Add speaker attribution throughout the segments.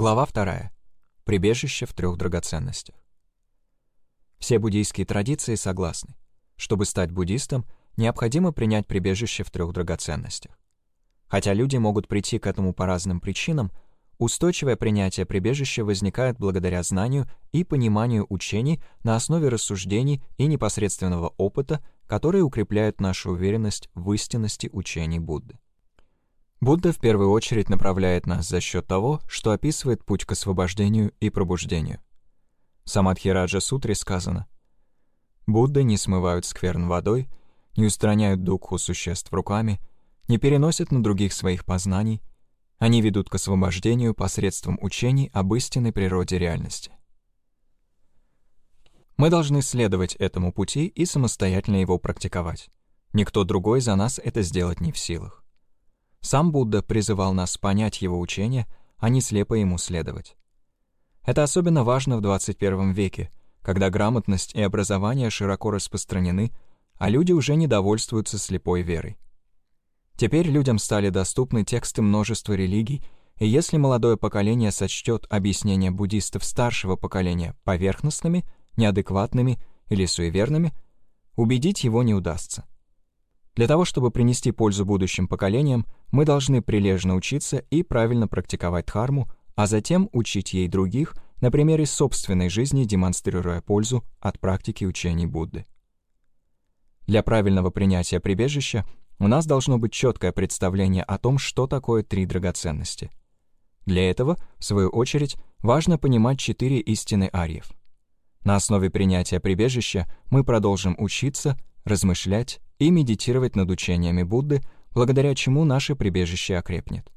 Speaker 1: Глава 2. Прибежище в трех драгоценностях. Все буддийские традиции согласны. Чтобы стать буддистом, необходимо принять прибежище в трех драгоценностях. Хотя люди могут прийти к этому по разным причинам, устойчивое принятие прибежища возникает благодаря знанию и пониманию учений на основе рассуждений и непосредственного опыта, которые укрепляют нашу уверенность в истинности учений Будды. Будда в первую очередь направляет нас за счет того, что описывает путь к освобождению и пробуждению. В Самадхираджа Сутре сказано «Будды не смывают скверн водой, не устраняют духу существ руками, не переносят на других своих познаний, они ведут к освобождению посредством учений об истинной природе реальности». Мы должны следовать этому пути и самостоятельно его практиковать. Никто другой за нас это сделать не в силах. Сам Будда призывал нас понять его учение, а не слепо ему следовать. Это особенно важно в 21 веке, когда грамотность и образование широко распространены, а люди уже не довольствуются слепой верой. Теперь людям стали доступны тексты множества религий, и если молодое поколение сочтет объяснения буддистов старшего поколения поверхностными, неадекватными или суеверными, убедить его не удастся. Для того, чтобы принести пользу будущим поколениям, мы должны прилежно учиться и правильно практиковать дхарму, а затем учить ей других на примере собственной жизни, демонстрируя пользу от практики учений Будды. Для правильного принятия прибежища у нас должно быть четкое представление о том, что такое три драгоценности. Для этого, в свою очередь, важно понимать четыре истины арьев. На основе принятия прибежища мы продолжим учиться, размышлять и медитировать над учениями Будды, благодаря чему наше прибежище окрепнет.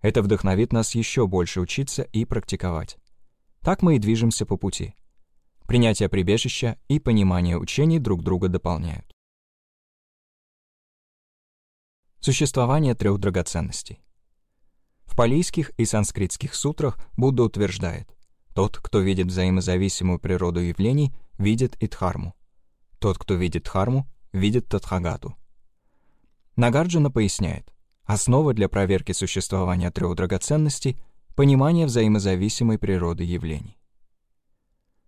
Speaker 1: Это вдохновит нас еще больше учиться и практиковать. Так мы и движемся по пути. Принятие прибежища и понимание учений друг друга дополняют. Существование трех драгоценностей. В палийских и санскритских сутрах Будда утверждает, тот, кто видит взаимозависимую природу явлений, видит и дхарму. Тот, кто видит дхарму, видит Тадхагату. Нагарджуна поясняет, основа для проверки существования трех драгоценностей — понимание взаимозависимой природы явлений.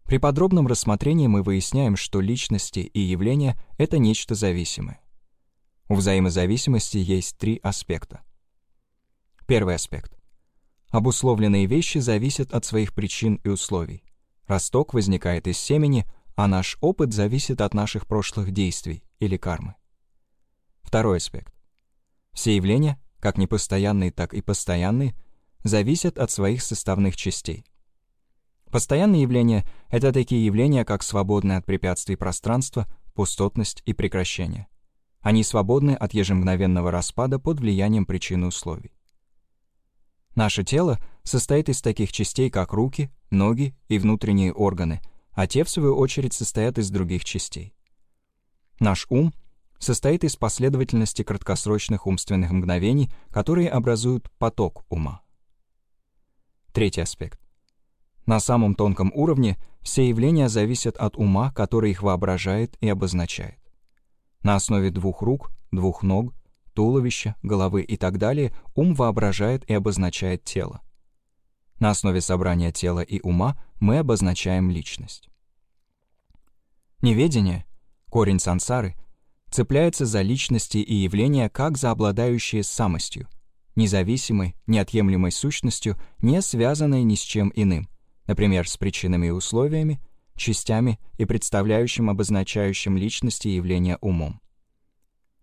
Speaker 1: При подробном рассмотрении мы выясняем, что личности и явления — это нечто зависимое. У взаимозависимости есть три аспекта. Первый аспект. Обусловленные вещи зависят от своих причин и условий. Росток возникает из семени, а наш опыт зависит от наших прошлых действий или кармы. Второй аспект. Все явления, как непостоянные, так и постоянные, зависят от своих составных частей. Постоянные явления — это такие явления, как свободное от препятствий пространство, пустотность и прекращение. Они свободны от ежемгновенного распада под влиянием причин и условий. Наше тело состоит из таких частей, как руки, ноги и внутренние органы, а те, в свою очередь, состоят из других частей. Наш ум состоит из последовательности краткосрочных умственных мгновений, которые образуют поток ума. Третий аспект. На самом тонком уровне все явления зависят от ума, который их воображает и обозначает. На основе двух рук, двух ног, туловища, головы и так далее ум воображает и обозначает тело. На основе собрания тела и ума мы обозначаем личность. Неведение, корень сансары, цепляется за личности и явления как за обладающие самостью, независимой, неотъемлемой сущностью, не связанной ни с чем иным, например, с причинами и условиями, частями и представляющим обозначающим личности и явления умом.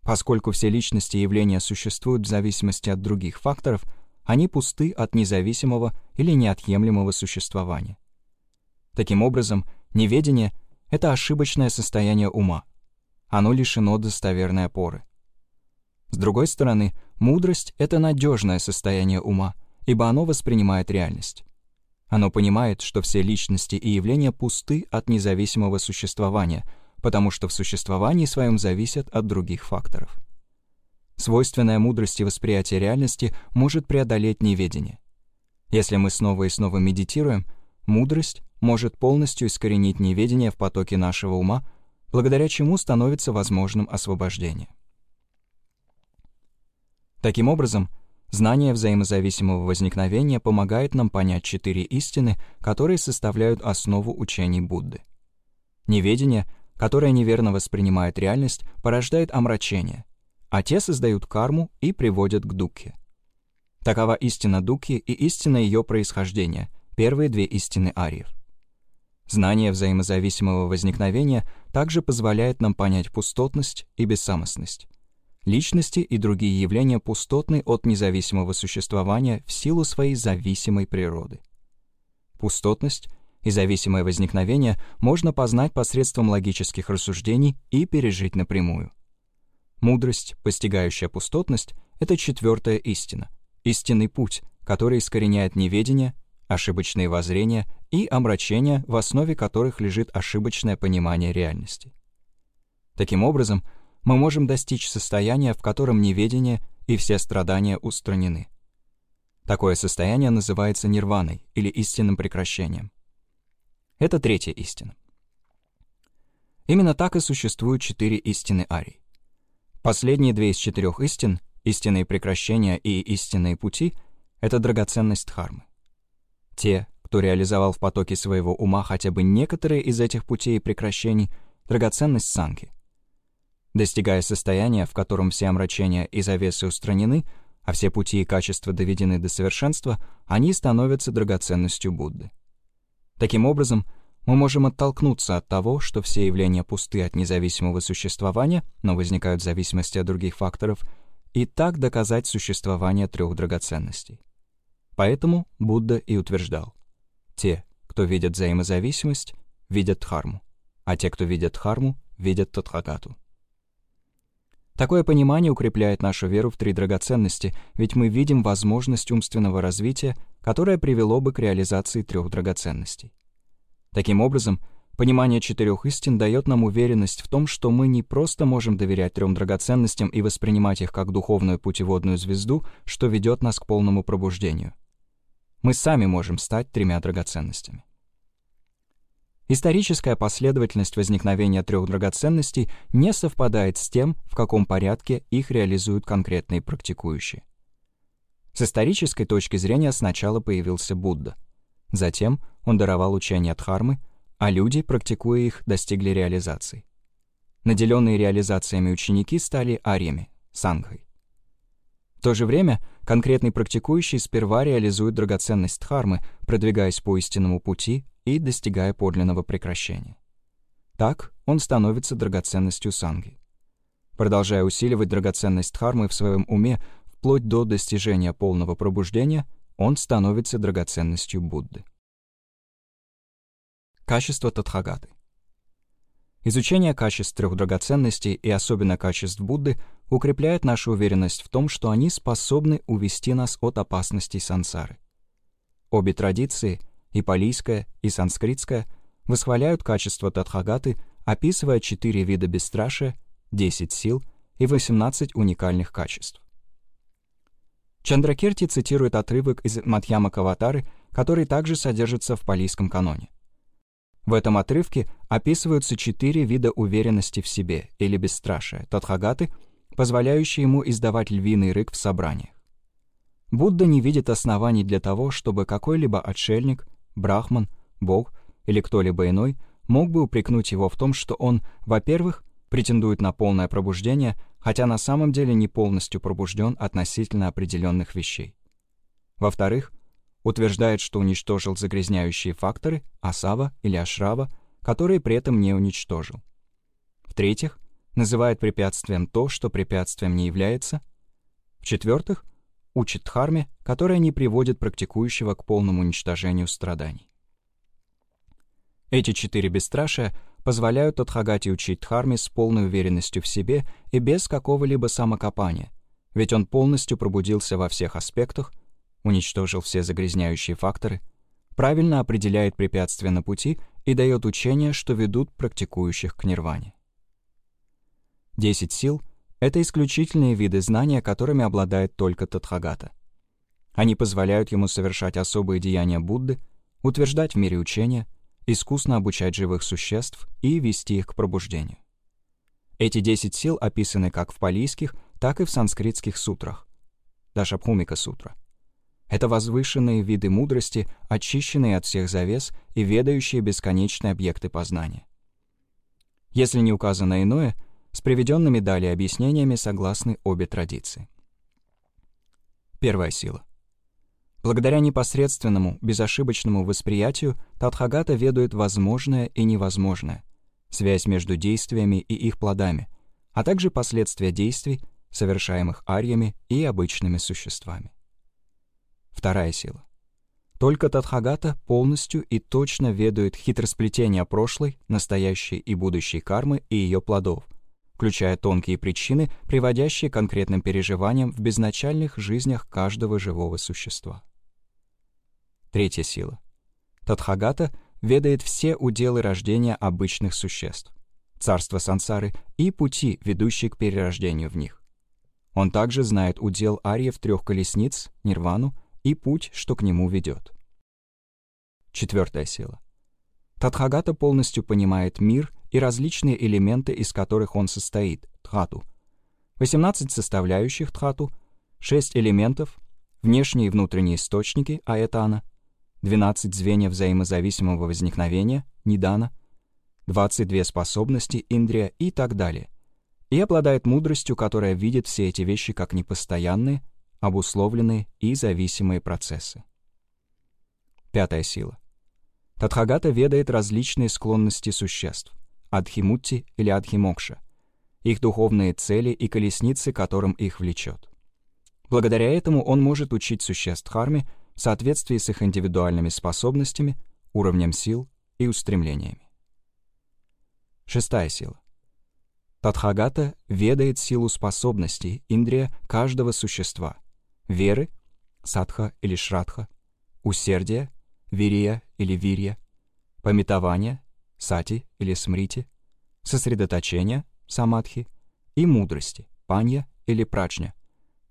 Speaker 1: Поскольку все личности и явления существуют в зависимости от других факторов, они пусты от независимого или неотъемлемого существования. Таким образом, неведение — это ошибочное состояние ума. Оно лишено достоверной опоры. С другой стороны, мудрость — это надежное состояние ума, ибо оно воспринимает реальность. Оно понимает, что все личности и явления пусты от независимого существования, потому что в существовании своем зависят от других факторов. Свойственная мудрости восприятия реальности может преодолеть неведение. Если мы снова и снова медитируем, мудрость может полностью искоренить неведение в потоке нашего ума, благодаря чему становится возможным освобождение. Таким образом, Знание взаимозависимого возникновения помогает нам понять четыре истины, которые составляют основу учений Будды. Неведение, которое неверно воспринимает реальность, порождает омрачение, а те создают карму и приводят к дукхе. Такова истина дукхи и истина ее происхождения, первые две истины ариев. Знание взаимозависимого возникновения также позволяет нам понять пустотность и бессамостность. Личности и другие явления пустотны от независимого существования в силу своей зависимой природы. Пустотность и зависимое возникновение можно познать посредством логических рассуждений и пережить напрямую. Мудрость, постигающая пустотность, — это четвертая истина, истинный путь, который искореняет неведение, ошибочные воззрения и омрачения, в основе которых лежит ошибочное понимание реальности. Таким образом, мы можем достичь состояния, в котором неведение и все страдания устранены. Такое состояние называется нирваной или истинным прекращением. Это третья истина. Именно так и существуют четыре истины Арий. Последние две из четырех истин, истинные прекращения и истинные пути, это драгоценность Дхармы. Те, кто реализовал в потоке своего ума хотя бы некоторые из этих путей и прекращений, драгоценность Санки. Достигая состояния, в котором все омрачения и завесы устранены, а все пути и качества доведены до совершенства, они становятся драгоценностью Будды. Таким образом, мы можем оттолкнуться от того, что все явления пусты от независимого существования, но возникают в зависимости от других факторов, и так доказать существование трех драгоценностей. Поэтому Будда и утверждал, те, кто видят взаимозависимость, видят дхарму, а те, кто видят дхарму, видят Татхагату. Такое понимание укрепляет нашу веру в три драгоценности, ведь мы видим возможность умственного развития, которое привело бы к реализации трех драгоценностей. Таким образом, понимание четырех истин дает нам уверенность в том, что мы не просто можем доверять трем драгоценностям и воспринимать их как духовную путеводную звезду, что ведет нас к полному пробуждению. Мы сами можем стать тремя драгоценностями. Историческая последовательность возникновения трех драгоценностей не совпадает с тем, в каком порядке их реализуют конкретные практикующие. С исторической точки зрения сначала появился Будда. Затем он даровал учения Дхармы, а люди, практикуя их, достигли реализации. Наделенные реализациями ученики стали ариями, сангхой. В то же время конкретный практикующий сперва реализует драгоценность Дхармы, продвигаясь по истинному пути и достигая подлинного прекращения. Так он становится драгоценностью санги. Продолжая усиливать драгоценность дхармы в своем уме вплоть до достижения полного пробуждения, он становится драгоценностью Будды. Качество Тадхагаты Изучение качеств трех драгоценностей и особенно качеств Будды укрепляет нашу уверенность в том, что они способны увести нас от опасностей сансары. Обе традиции и палийская, и санскритская, восхваляют качество Тадхагаты, описывая четыре вида бесстрашия, 10 сил и 18 уникальных качеств. Чандракерти цитирует отрывок из Матьяма Каватары, который также содержится в палийском каноне. В этом отрывке описываются четыре вида уверенности в себе или бесстрашия Тадхагаты, позволяющие ему издавать львиный рык в собраниях. Будда не видит оснований для того, чтобы какой-либо отшельник, Брахман, Бог или кто-либо иной мог бы упрекнуть его в том, что он, во-первых, претендует на полное пробуждение, хотя на самом деле не полностью пробужден относительно определенных вещей. Во-вторых, утверждает, что уничтожил загрязняющие факторы, асава или ашрава, которые при этом не уничтожил. В-третьих, называет препятствием то, что препятствием не является. В-четвертых, учит дхарме, которая не приводит практикующего к полному уничтожению страданий. Эти четыре бесстрашия позволяют Адхагати учить дхарме с полной уверенностью в себе и без какого-либо самокопания, ведь он полностью пробудился во всех аспектах, уничтожил все загрязняющие факторы, правильно определяет препятствия на пути и дает учения, что ведут практикующих к нирване. Десять сил это исключительные виды знания, которыми обладает только Тадхагата. Они позволяют ему совершать особые деяния Будды, утверждать в мире учения, искусно обучать живых существ и вести их к пробуждению. Эти десять сил описаны как в палийских, так и в санскритских сутрах. Дашабхумика Сутра. Это возвышенные виды мудрости, очищенные от всех завес и ведающие бесконечные объекты познания. Если не указано иное, с приведенными далее объяснениями согласны обе традиции. Первая сила. Благодаря непосредственному, безошибочному восприятию Тадхагата ведает возможное и невозможное, связь между действиями и их плодами, а также последствия действий, совершаемых арьями и обычными существами. Вторая сила. Только Тадхагата полностью и точно ведает хитросплетение прошлой, настоящей и будущей кармы и ее плодов, включая тонкие причины, приводящие к конкретным переживаниям в безначальных жизнях каждого живого существа. Третья сила. Тадхагата ведает все уделы рождения обычных существ, царства сансары и пути, ведущие к перерождению в них. Он также знает удел ариев трех колесниц, нирвану и путь, что к нему ведет. Четвертая сила. Тадхагата полностью понимает мир и различные элементы, из которых он состоит, тхату. 18 составляющих тхату, 6 элементов, внешние и внутренние источники, аэтана, 12 звеньев взаимозависимого возникновения, нидана, 22 способности, индрия и так далее. И обладает мудростью, которая видит все эти вещи как непостоянные, обусловленные и зависимые процессы. Пятая сила. Тадхагата ведает различные склонности существ, адхимутти или адхимокша, их духовные цели и колесницы, которым их влечет. Благодаря этому он может учить существ Харми в соответствии с их индивидуальными способностями, уровнем сил и устремлениями. Шестая сила. Тадхагата ведает силу способностей индрия каждого существа, веры, садха или шрадха, усердия, вирия или вирья, пометования, сати или смрити, сосредоточения, самадхи и мудрости, панья или прачня,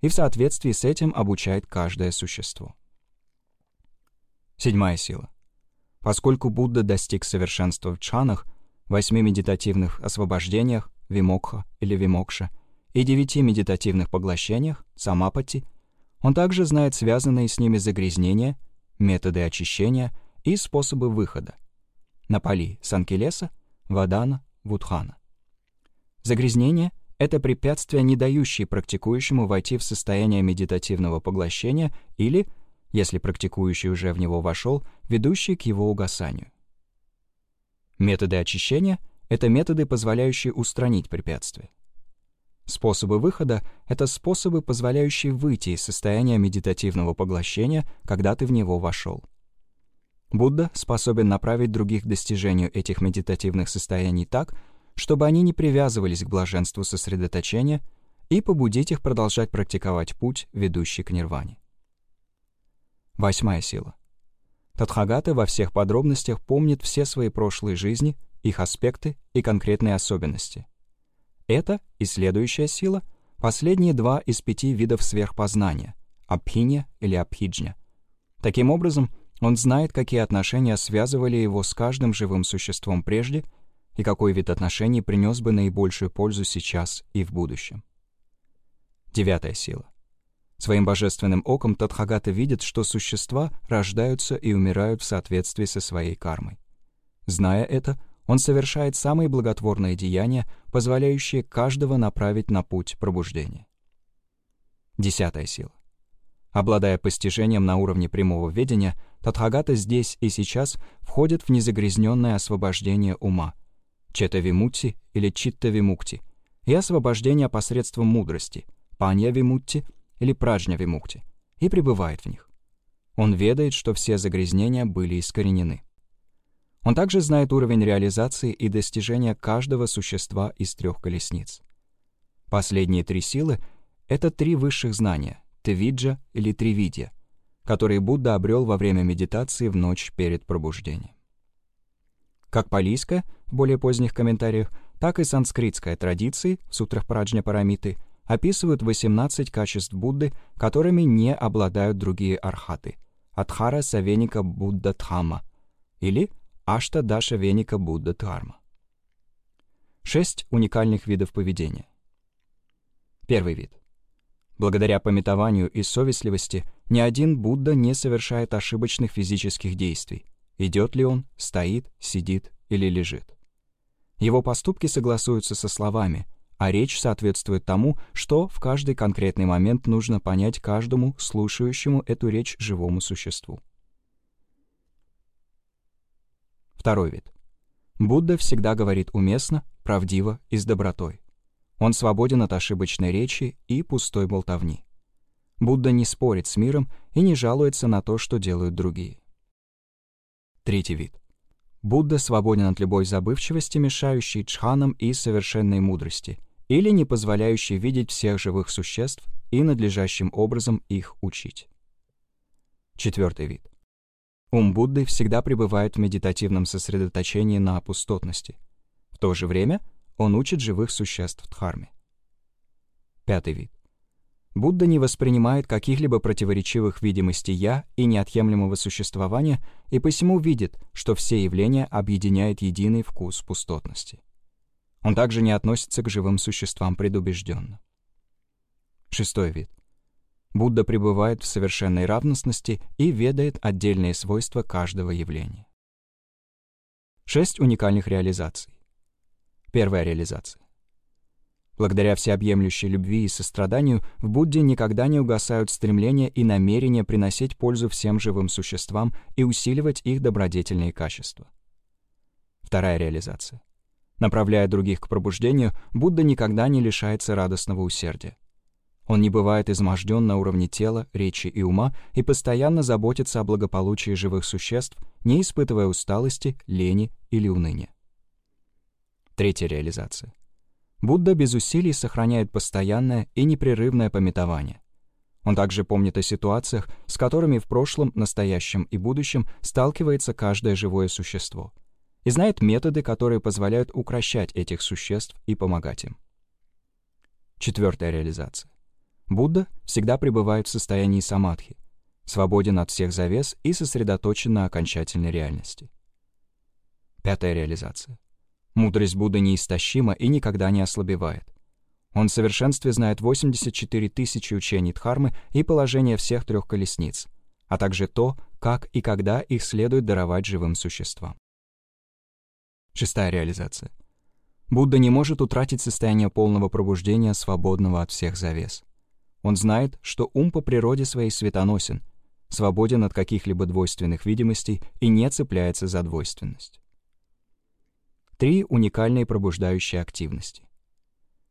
Speaker 1: и в соответствии с этим обучает каждое существо. Седьмая сила. Поскольку Будда достиг совершенства в чанах, восьми медитативных освобождениях, вимокха или вимокша, и девяти медитативных поглощениях, самапати, он также знает связанные с ними загрязнения, методы очищения и способы выхода. На пали Санкелеса, Вадана, Вудхана. Загрязнение — это препятствия, не дающие практикующему войти в состояние медитативного поглощения или если практикующий уже в него вошел, ведущий к его угасанию. Методы очищения — это методы, позволяющие устранить препятствия. Способы выхода — это способы, позволяющие выйти из состояния медитативного поглощения, когда ты в него вошел. Будда способен направить других к достижению этих медитативных состояний так, чтобы они не привязывались к блаженству сосредоточения и побудить их продолжать практиковать путь, ведущий к нирване. Восьмая сила. Тадхагата во всех подробностях помнит все свои прошлые жизни, их аспекты и конкретные особенности. Это и следующая сила — последние два из пяти видов сверхпознания — абхинья или абхиджня. Таким образом, он знает, какие отношения связывали его с каждым живым существом прежде и какой вид отношений принес бы наибольшую пользу сейчас и в будущем. Девятая сила. Своим божественным оком Тадхагата видит, что существа рождаются и умирают в соответствии со своей кармой. Зная это, он совершает самые благотворные деяния, позволяющие каждого направить на путь пробуждения. Десятая сила. Обладая постижением на уровне прямого ведения, Тадхагата здесь и сейчас входит в незагрязненное освобождение ума, чета-вимутти или читта-вимукти, и освобождение посредством мудрости, панья-вимутти — или праджня-вимукти, и пребывает в них. Он ведает, что все загрязнения были искоренены. Он также знает уровень реализации и достижения каждого существа из трех колесниц. Последние три силы — это три высших знания — Тевиджа или Тривидья, которые Будда обрел во время медитации в ночь перед пробуждением. Как палийская, в более поздних комментариях, так и санскритская традиции в сутрах Праджня Парамиты описывают 18 качеств Будды, которыми не обладают другие архаты. Адхара Савеника Будда Дхамма или Ашта Даша Веника Будда Дхарма. Шесть уникальных видов поведения. Первый вид. Благодаря пометованию и совестливости ни один Будда не совершает ошибочных физических действий, идет ли он, стоит, сидит или лежит. Его поступки согласуются со словами, а речь соответствует тому, что в каждый конкретный момент нужно понять каждому слушающему эту речь живому существу. Второй вид. Будда всегда говорит уместно, правдиво и с добротой. Он свободен от ошибочной речи и пустой болтовни. Будда не спорит с миром и не жалуется на то, что делают другие. Третий вид. Будда свободен от любой забывчивости, мешающей чханам и совершенной мудрости, или не позволяющей видеть всех живых существ и надлежащим образом их учить. Четвертый вид. Ум Будды всегда пребывает в медитативном сосредоточении на пустотности. В то же время он учит живых существ в Дхарме. Пятый вид. Будда не воспринимает каких-либо противоречивых видимостей «я» и неотъемлемого существования и посему видит, что все явления объединяет единый вкус пустотности. Он также не относится к живым существам предубежденно. Шестой вид. Будда пребывает в совершенной равностности и ведает отдельные свойства каждого явления. Шесть уникальных реализаций. Первая реализация. Благодаря всеобъемлющей любви и состраданию в Будде никогда не угасают стремления и намерения приносить пользу всем живым существам и усиливать их добродетельные качества. Вторая реализация. Направляя других к пробуждению, Будда никогда не лишается радостного усердия. Он не бывает изможден на уровне тела, речи и ума и постоянно заботится о благополучии живых существ, не испытывая усталости, лени или уныния. Третья реализация. Будда без усилий сохраняет постоянное и непрерывное пометование. Он также помнит о ситуациях, с которыми в прошлом, настоящем и будущем сталкивается каждое живое существо, и знает методы, которые позволяют укращать этих существ и помогать им. Четвертая реализация. Будда всегда пребывает в состоянии самадхи, свободен от всех завес и сосредоточен на окончательной реальности. Пятая реализация. Мудрость Будды неистощима и никогда не ослабевает. Он в совершенстве знает 84 тысячи учений Дхармы и положение всех трех колесниц, а также то, как и когда их следует даровать живым существам. Шестая реализация. Будда не может утратить состояние полного пробуждения, свободного от всех завес. Он знает, что ум по природе своей светоносен, свободен от каких-либо двойственных видимостей и не цепляется за двойственность. Три уникальные пробуждающие активности.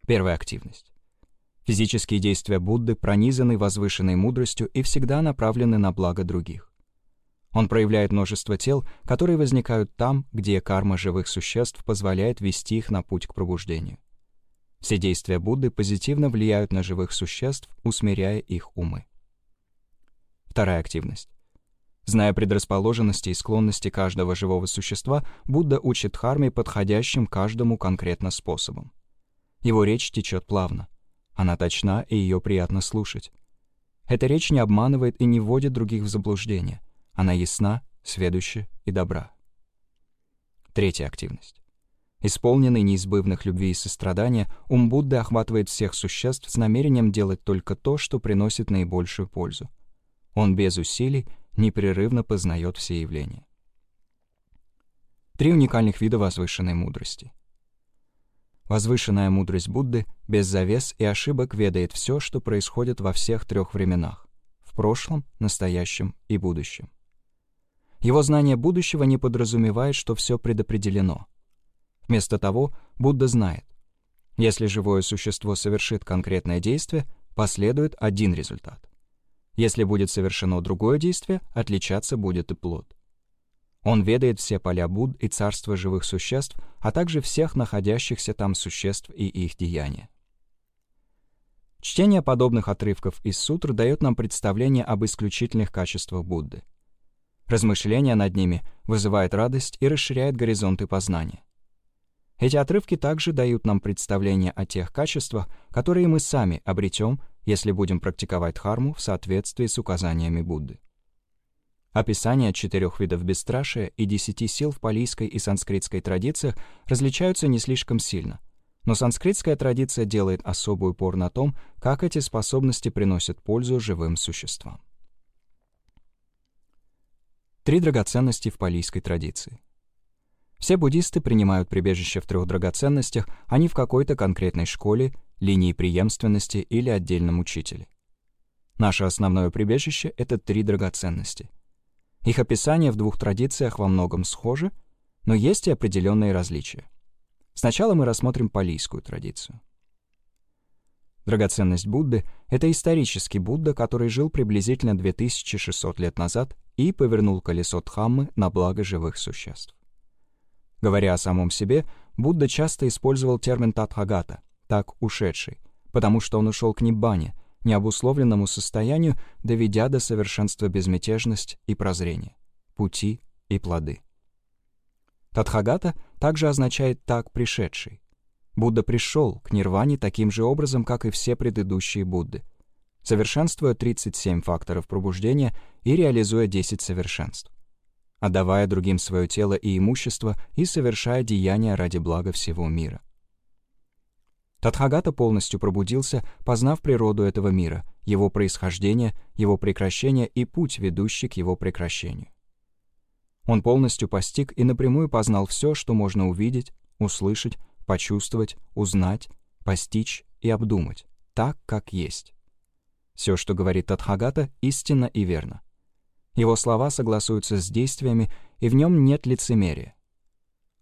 Speaker 1: Первая активность. Физические действия Будды пронизаны возвышенной мудростью и всегда направлены на благо других. Он проявляет множество тел, которые возникают там, где карма живых существ позволяет вести их на путь к пробуждению. Все действия Будды позитивно влияют на живых существ, усмиряя их умы. Вторая активность. Зная предрасположенности и склонности каждого живого существа, Будда учит Дхарме подходящим каждому конкретно способом. Его речь течет плавно. Она точна, и ее приятно слушать. Эта речь не обманывает и не вводит других в заблуждение. Она ясна, сведуща и добра. Третья активность. Исполненный неизбывных любви и сострадания, ум Будды охватывает всех существ с намерением делать только то, что приносит наибольшую пользу. Он без усилий непрерывно познает все явления. Три уникальных вида возвышенной мудрости. Возвышенная мудрость Будды без завес и ошибок ведает все, что происходит во всех трех временах — в прошлом, настоящем и будущем. Его знание будущего не подразумевает, что все предопределено. Вместо того, Будда знает, если живое существо совершит конкретное действие, последует один результат. Если будет совершено другое действие, отличаться будет и плод. Он ведает все поля Буд и царства живых существ, а также всех находящихся там существ и их деяния. Чтение подобных отрывков из сутр дает нам представление об исключительных качествах Будды. Размышление над ними вызывает радость и расширяет горизонты познания. Эти отрывки также дают нам представление о тех качествах, которые мы сами обретем если будем практиковать дхарму в соответствии с указаниями Будды. Описания четырех видов бесстрашия и десяти сил в палийской и санскритской традициях различаются не слишком сильно, но санскритская традиция делает особый упор на том, как эти способности приносят пользу живым существам. Три драгоценности в палийской традиции. Все буддисты принимают прибежище в трех драгоценностях, а не в какой-то конкретной школе, линии преемственности или отдельном учителе. Наше основное прибежище — это три драгоценности. Их описание в двух традициях во многом схожи, но есть и определенные различия. Сначала мы рассмотрим палийскую традицию. Драгоценность Будды — это исторический Будда, который жил приблизительно 2600 лет назад и повернул колесо Дхаммы на благо живых существ. Говоря о самом себе, Будда часто использовал термин «татхагата», так «ушедший», потому что он ушел к Ниббане, необусловленному состоянию, доведя до совершенства безмятежность и прозрение, пути и плоды. Татхагата также означает «так пришедший». Будда пришел к нирване таким же образом, как и все предыдущие Будды, совершенствуя 37 факторов пробуждения и реализуя 10 совершенств, отдавая другим свое тело и имущество и совершая деяния ради блага всего мира. Татхагата полностью пробудился, познав природу этого мира, его происхождение, его прекращение и путь, ведущий к его прекращению. Он полностью постиг и напрямую познал все, что можно увидеть, услышать, почувствовать, узнать, постичь и обдумать, так, как есть. Все, что говорит Татхагата, истинно и верно. Его слова согласуются с действиями, и в нем нет лицемерия.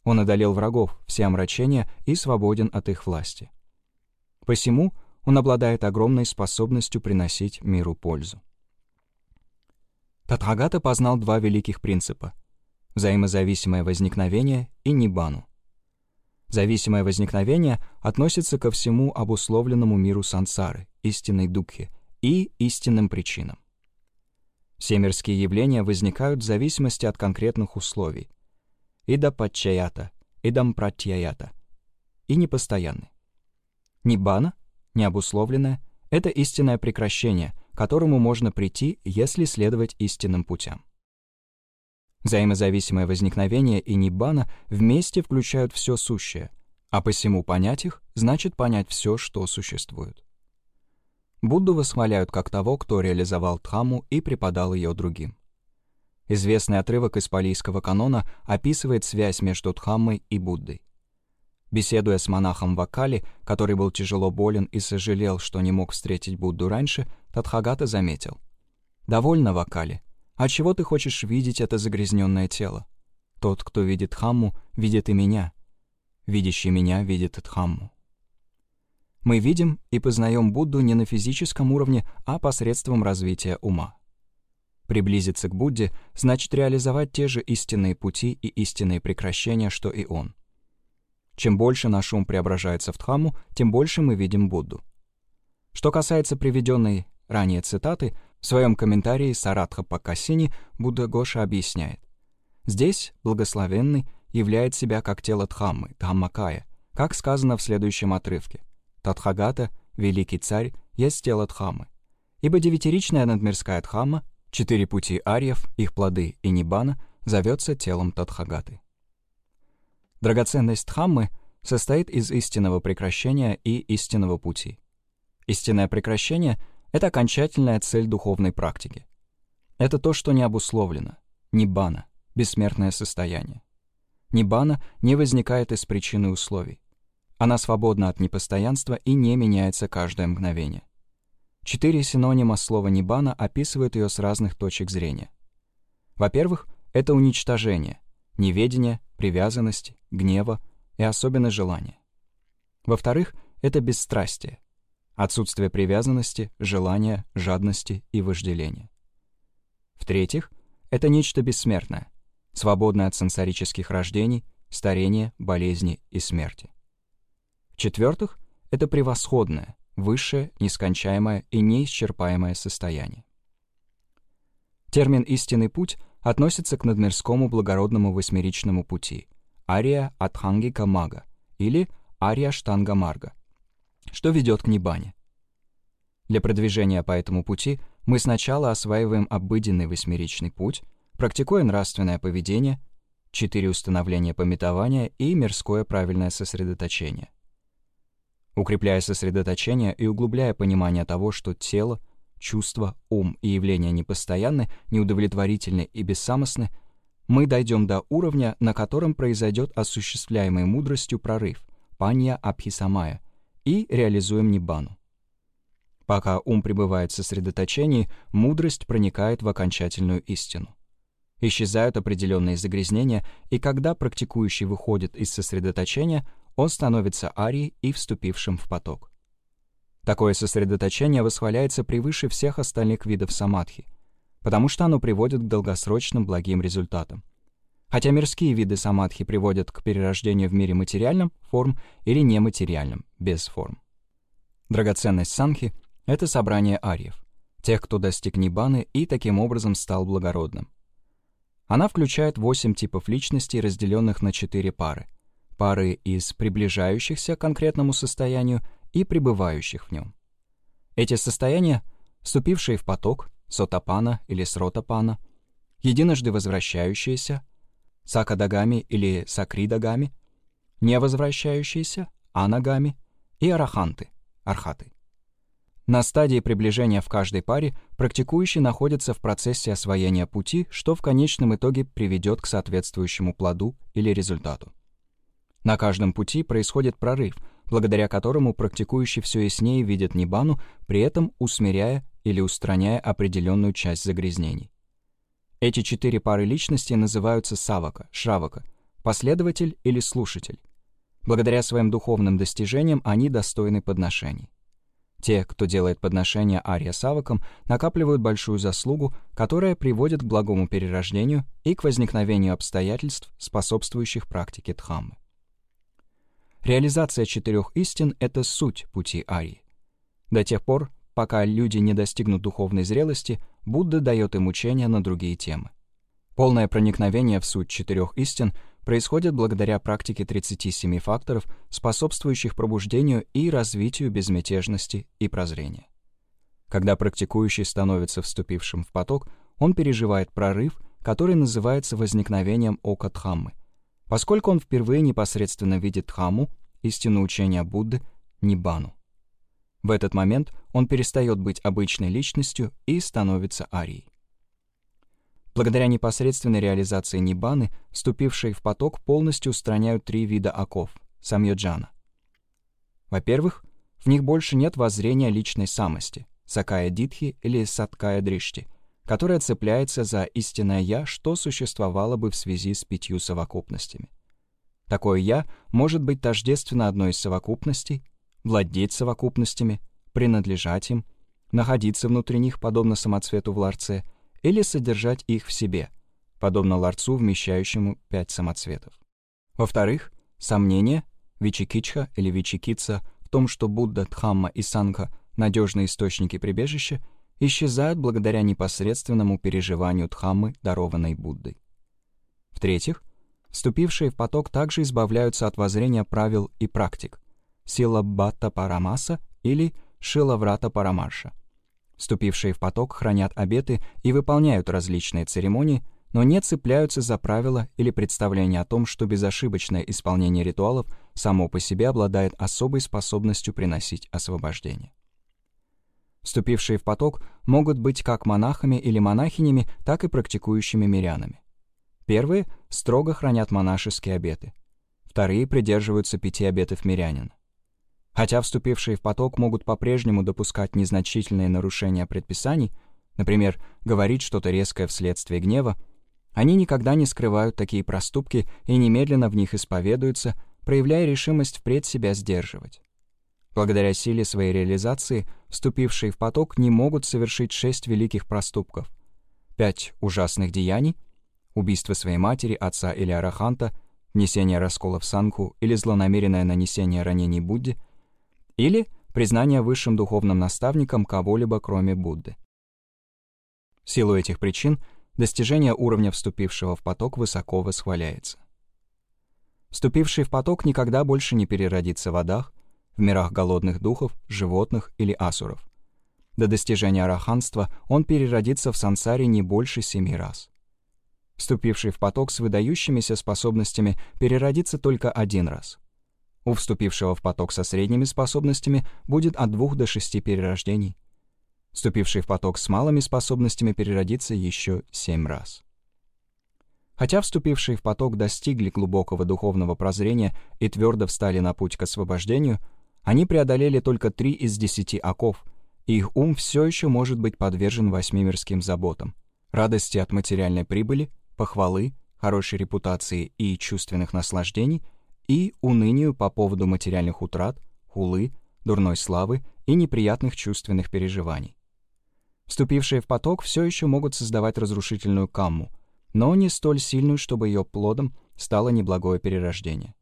Speaker 1: Он одолел врагов, все омрачения и свободен от их власти. Посему он обладает огромной способностью приносить миру пользу. Татхагата познал два великих принципа — взаимозависимое возникновение и нибану. Зависимое возникновение относится ко всему обусловленному миру сансары, истинной духе и истинным причинам. Все мирские явления возникают в зависимости от конкретных условий. Ида патчаята, идам пратьяята. И непостоянны. Ниббана, необусловленное, это истинное прекращение, к которому можно прийти, если следовать истинным путям. Взаимозависимое возникновение и ниббана вместе включают все сущее, а посему понять их значит понять все, что существует. Будду восхваляют как того, кто реализовал Дхамму и преподал ее другим. Известный отрывок из палийского канона описывает связь между Дхаммой и Буддой. Беседуя с монахом Вакали, который был тяжело болен и сожалел, что не мог встретить Будду раньше, Тадхагата заметил. «Довольно, Вакали, а чего ты хочешь видеть это загрязненное тело? Тот, кто видит Хамму, видит и меня. Видящий меня видит и Дхамму. Мы видим и познаем Будду не на физическом уровне, а посредством развития ума. Приблизиться к Будде значит реализовать те же истинные пути и истинные прекращения, что и он. Чем больше наш ум преображается в Дхамму, тем больше мы видим Будду. Что касается приведенной ранее цитаты, в своем комментарии Саратха Пакасини Будда Гоша объясняет. Здесь благословенный являет себя как тело Дхаммы, Дхаммакая, как сказано в следующем отрывке. Тадхагата, великий царь, есть тело Дхаммы. Ибо девятиричная надмирская Дхамма, четыре пути ариев, их плоды и нибана, зовется телом Тадхагаты. Драгоценность Дхаммы состоит из истинного прекращения и истинного пути. Истинное прекращение — это окончательная цель духовной практики. Это то, что не обусловлено. Ниббана — бессмертное состояние. Ниббана не возникает из причины условий. Она свободна от непостоянства и не меняется каждое мгновение. Четыре синонима слова «ниббана» описывают ее с разных точек зрения. Во-первых, это уничтожение, неведение, привязанность, гнева и особенно желание. Во-вторых, это бесстрастие, отсутствие привязанности, желания, жадности и вожделения. В-третьих, это нечто бессмертное, свободное от сенсорических рождений, старения, болезни и смерти. В-четвертых, это превосходное, высшее, нескончаемое и неисчерпаемое состояние. Термин «истинный путь» относится к надмирскому благородному восьмеричному пути Ария Атхангика Мага или Ария Штанга Марга — что ведет к Нибане. Для продвижения по этому пути мы сначала осваиваем обыденный восьмеричный путь, практикуя нравственное поведение, четыре установления пометования и мирское правильное сосредоточение. Укрепляя сосредоточение и углубляя понимание того, что тело, чувства, ум и явления непостоянны, неудовлетворительны и бессамостны, мы дойдем до уровня, на котором произойдет осуществляемый мудростью прорыв, панья абхисамая, и реализуем ниббану. Пока ум пребывает в сосредоточении, мудрость проникает в окончательную истину. Исчезают определенные загрязнения, и когда практикующий выходит из сосредоточения, он становится арией и вступившим в поток. Такое сосредоточение восхваляется превыше всех остальных видов самадхи, потому что оно приводит к долгосрочным благим результатам. Хотя мирские виды самадхи приводят к перерождению в мире материальном, форм, или нематериальном, без форм. Драгоценность санхи — это собрание ариев, тех, кто достиг ниббаны и таким образом стал благородным. Она включает восемь типов личностей, разделенных на четыре пары. Пары из приближающихся к конкретному состоянию и пребывающих в нем. Эти состояния, вступившие в поток, сотапана или сротапана, единожды возвращающиеся, сакадагами или сакридагами, не возвращающиеся, анагами и араханты, архаты. На стадии приближения в каждой паре практикующий находится в процессе освоения пути, что в конечном итоге приведет к соответствующему плоду или результату. На каждом пути происходит прорыв, благодаря которому практикующий все яснее видит нибану, при этом усмиряя или устраняя определенную часть загрязнений. Эти четыре пары личности называются савака, шравака, последователь или слушатель. Благодаря своим духовным достижениям они достойны подношений. Те, кто делает подношения Ария Савакам, накапливают большую заслугу, которая приводит к благому перерождению и к возникновению обстоятельств, способствующих практике Дхаммы. Реализация четырех истин — это суть пути Арии. До тех пор, пока люди не достигнут духовной зрелости, Будда дает им учения на другие темы. Полное проникновение в суть четырех истин происходит благодаря практике 37 факторов, способствующих пробуждению и развитию безмятежности и прозрения. Когда практикующий становится вступившим в поток, он переживает прорыв, который называется возникновением ока Дхаммы, поскольку он впервые непосредственно видит Дхамму, истину учения Будды, Ниббану. В этот момент он перестает быть обычной личностью и становится арией. Благодаря непосредственной реализации Ниббаны, вступившие в поток полностью устраняют три вида оков — самьоджана. Во-первых, в них больше нет воззрения личной самости, сакая дитхи или саткая дришти, которая цепляется за истинное «я», что существовало бы в связи с пятью совокупностями. Такое «я» может быть тождественно одной из совокупностей, владеть совокупностями, принадлежать им, находиться внутри них, подобно самоцвету в ларце — или содержать их в себе, подобно ларцу, вмещающему пять самоцветов. Во-вторых, сомнение, вичикичха или вичикица в том, что Будда, Дхамма и Сангха — надежные источники прибежища, исчезают благодаря непосредственному переживанию Дхаммы, дарованной Буддой. В-третьих, вступившие в поток также избавляются от воззрения правил и практик, сила Бхатта Парамаса или Шила Врата Парамарша — Вступившие в поток хранят обеты и выполняют различные церемонии, но не цепляются за правила или представление о том, что безошибочное исполнение ритуалов само по себе обладает особой способностью приносить освобождение. Вступившие в поток могут быть как монахами или монахинями, так и практикующими мирянами. Первые строго хранят монашеские обеты, вторые придерживаются пяти обетов мирянина. Хотя вступившие в поток могут по-прежнему допускать незначительные нарушения предписаний, например, говорить что-то резкое вследствие гнева, они никогда не скрывают такие проступки и немедленно в них исповедуются, проявляя решимость впредь себя сдерживать. Благодаря силе своей реализации вступившие в поток не могут совершить шесть великих проступков, пять ужасных деяний, убийство своей матери, отца или араханта, несение раскола в санку или злонамеренное нанесение ранений Будде — или признание высшим духовным наставником кого-либо, кроме Будды. В силу этих причин достижение уровня вступившего в поток высоко восхваляется. Вступивший в поток никогда больше не переродится в водах, в мирах голодных духов, животных или асуров. До достижения араханства он переродится в сансаре не больше семи раз. Вступивший в поток с выдающимися способностями переродится только один раз — У вступившего в поток со средними способностями будет от 2 до 6 перерождений. Вступивший в поток с малыми способностями переродится еще 7 раз. Хотя вступившие в поток достигли глубокого духовного прозрения и твердо встали на путь к освобождению, они преодолели только три из десяти оков, и их ум все еще может быть подвержен восьми мирским заботам, радости от материальной прибыли, похвалы, хорошей репутации и чувственных наслаждений, и унынию по поводу материальных утрат, хулы, дурной славы и неприятных чувственных переживаний. Вступившие в поток все еще могут создавать разрушительную камму — но не столь сильную, чтобы ее плодом стало неблагое перерождение.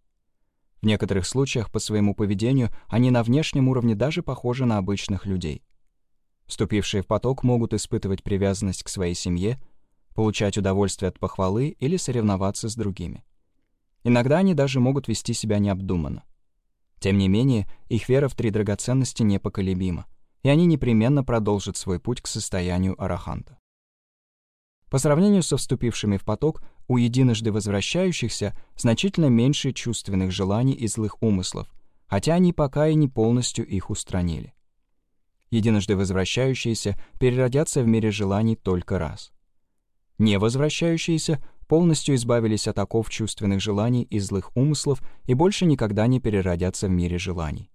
Speaker 1: В некоторых случаях по своему поведению они на внешнем уровне даже похожи на обычных людей. Вступившие в поток могут испытывать привязанность к своей семье, получать удовольствие от похвалы или соревноваться с другими. Иногда они даже могут вести себя необдуманно. Тем не менее, их вера в три драгоценности непоколебима, и они непременно продолжат свой путь к состоянию араханта. По сравнению со вступившими в поток, у единожды возвращающихся значительно меньше чувственных желаний и злых умыслов, хотя они пока и не полностью их устранили. Единожды возвращающиеся переродятся в мире желаний только раз. Не возвращающиеся полностью избавились от оков чувственных желаний и злых умыслов и больше никогда не переродятся в мире желаний.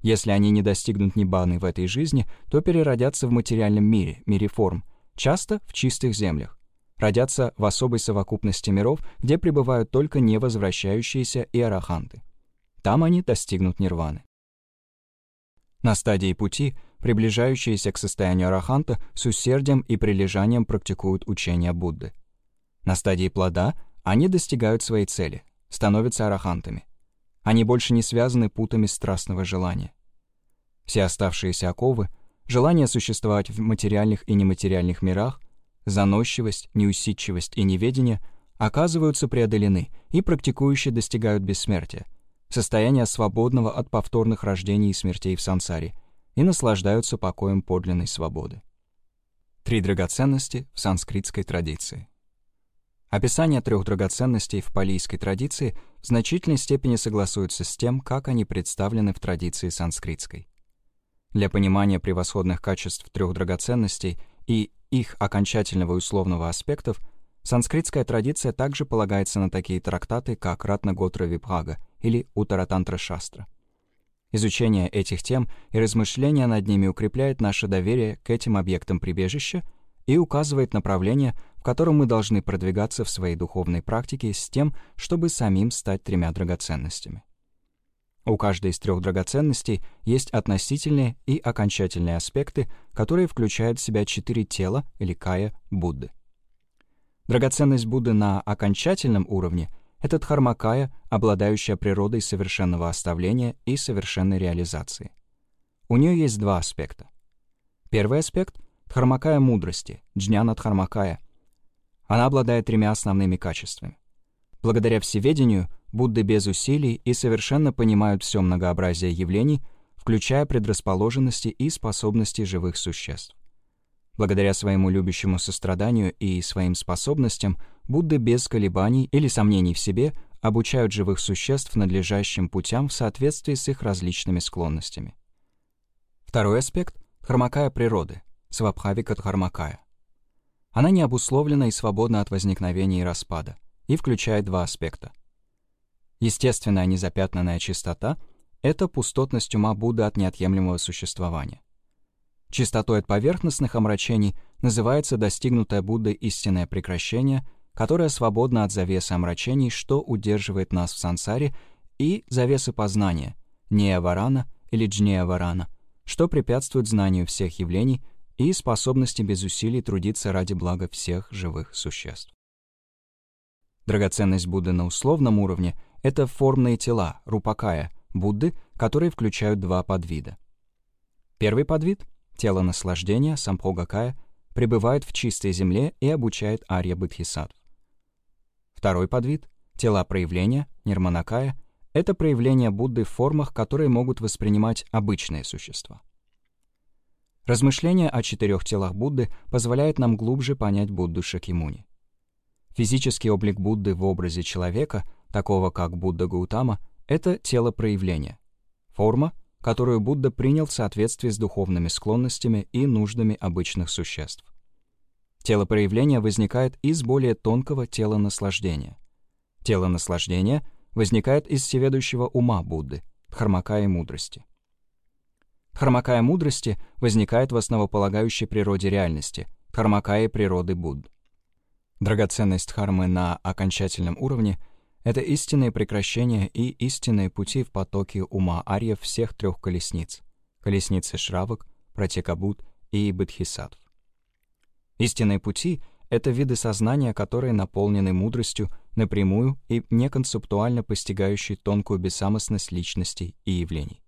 Speaker 1: Если они не достигнут небаны в этой жизни, то переродятся в материальном мире, мире форм, часто в чистых землях, родятся в особой совокупности миров, где пребывают только невозвращающиеся и араханты. Там они достигнут нирваны. На стадии пути приближающиеся к состоянию араханта с усердием и прилежанием практикуют учение Будды. На стадии плода они достигают своей цели, становятся арахантами. Они больше не связаны путами страстного желания. Все оставшиеся оковы — желание существовать в материальных и нематериальных мирах, заносчивость, неусидчивость и неведение оказываются преодолены и практикующие достигают бессмертия, состояния свободного от повторных рождений и смертей в сансаре, и наслаждаются покоем подлинной свободы. Три драгоценности в санскритской традиции. Описание трех драгоценностей в палийской традиции в значительной степени согласуется с тем, как они представлены в традиции санскритской. Для понимания превосходных качеств трех драгоценностей и их окончательного и условного аспектов санскритская традиция также полагается на такие трактаты, как Ратнаготра Випхага или Утаратантра Шастра. Изучение этих тем и размышления над ними укрепляет наше доверие к этим объектам прибежища и указывает направление, в котором мы должны продвигаться в своей духовной практике с тем, чтобы самим стать тремя драгоценностями. У каждой из трех драгоценностей есть относительные и окончательные аспекты, которые включают в себя четыре тела или кая Будды. Драгоценность Будды на окончательном уровне — это дхармакая, обладающая природой совершенного оставления и совершенной реализации. У нее есть два аспекта. Первый аспект — дхармакая мудрости, джняна дхармакая. Она обладает тремя основными качествами. Благодаря всеведению — Будды без усилий и совершенно понимают все многообразие явлений, включая предрасположенности и способности живых существ. Благодаря своему любящему состраданию и своим способностям Будды без колебаний или сомнений в себе обучают живых существ надлежащим путям в соответствии с их различными склонностями. Второй аспект — хармакая природы, свабхавика дхармакая. Она не обусловлена и свободна от возникновения и распада, и включает два аспекта — Естественная незапятнанная чистота — это пустотность ума Будды от неотъемлемого существования. Чистотой от поверхностных омрачений называется достигнутое Буддой истинное прекращение, которое свободно от завесы омрачений, что удерживает нас в сансаре, и завесы познания, нея-варана или джнея-варана, что препятствует знанию всех явлений и способности без усилий трудиться ради блага всех живых существ. Драгоценность Будды на условном уровне это формные тела, рупакая, Будды, которые включают два подвида. Первый подвид — тело наслаждения, самбхогакая, пребывает в чистой земле и обучает арья бодхисаттв. Второй подвид — тела проявления, нирманакая, это проявление Будды в формах, которые могут воспринимать обычные существа. Размышление о четырех телах Будды позволяет нам глубже понять Будду Шакимуни. Физический облик Будды в образе человека такого как Будда Гаутама, — это тело проявления, форма, которую Будда принял в соответствии с духовными склонностями и нуждами обычных существ. Тело проявления возникает из более тонкого тела наслаждения. Тело наслаждения возникает из всеведущего ума Будды, дхармакая мудрости. Дхармакая мудрости возникает в основополагающей природе реальности, дхармакая природы Будд. Драгоценность дхармы на окончательном уровне — это истинные прекращения и истинные пути в потоке ума арьев всех трех колесниц — колесницы Шравок, Пратикабут и Бодхисаттв. Истинные пути — это виды сознания, которые наполнены мудростью, напрямую и неконцептуально постигающие тонкую бессамостность личностей и явлений.